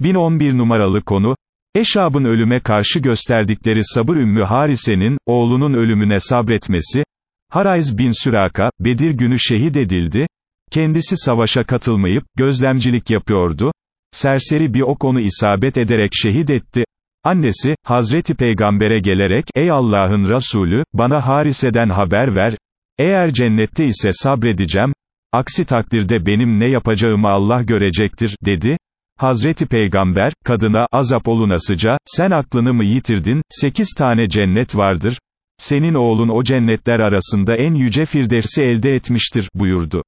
1011 numaralı konu, Eşab'ın ölüme karşı gösterdikleri sabır Ümmü Harise'nin, oğlunun ölümüne sabretmesi, Harayz bin Süraka, Bedir günü şehit edildi, kendisi savaşa katılmayıp, gözlemcilik yapıyordu, serseri bir ok onu isabet ederek şehit etti, annesi, Hazreti Peygamber'e gelerek, ey Allah'ın Resulü, bana Harise'den haber ver, eğer cennette ise sabredeceğim, aksi takdirde benim ne yapacağımı Allah görecektir, dedi, Hazreti Peygamber, kadına, azap olunasıca, sen aklını mı yitirdin, sekiz tane cennet vardır, senin oğlun o cennetler arasında en yüce firdevsi elde etmiştir, buyurdu.